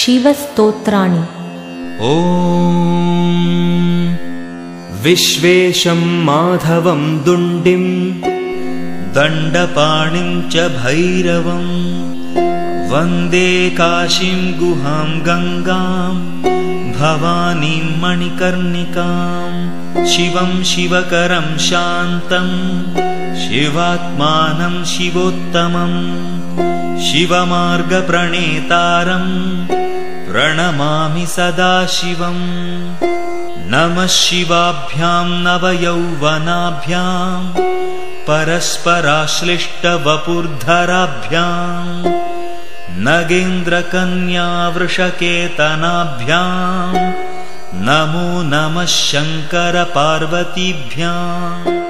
शिवस्तोत्राणि। ॐ विश्वेशं माधवं दुण्डिं दण्डपाणिं च भैरवम् वन्दे काशीं गुहां गङ्गां भवानीं मणिकर्णिकां शिवं शिवकरं शान्तं शिवात्मानं शिवोत्तमम् शिवमार्गप्रणेतारम् प्रणमामि सदा शिवम् नमः शिवाभ्यां नवयौवनाभ्याम् परस्पराश्लिष्टवपुर्धराभ्याम् नगेन्द्रकन्यावृषकेतनाभ्याम् नमो नमः शङ्करपार्वतीभ्याम्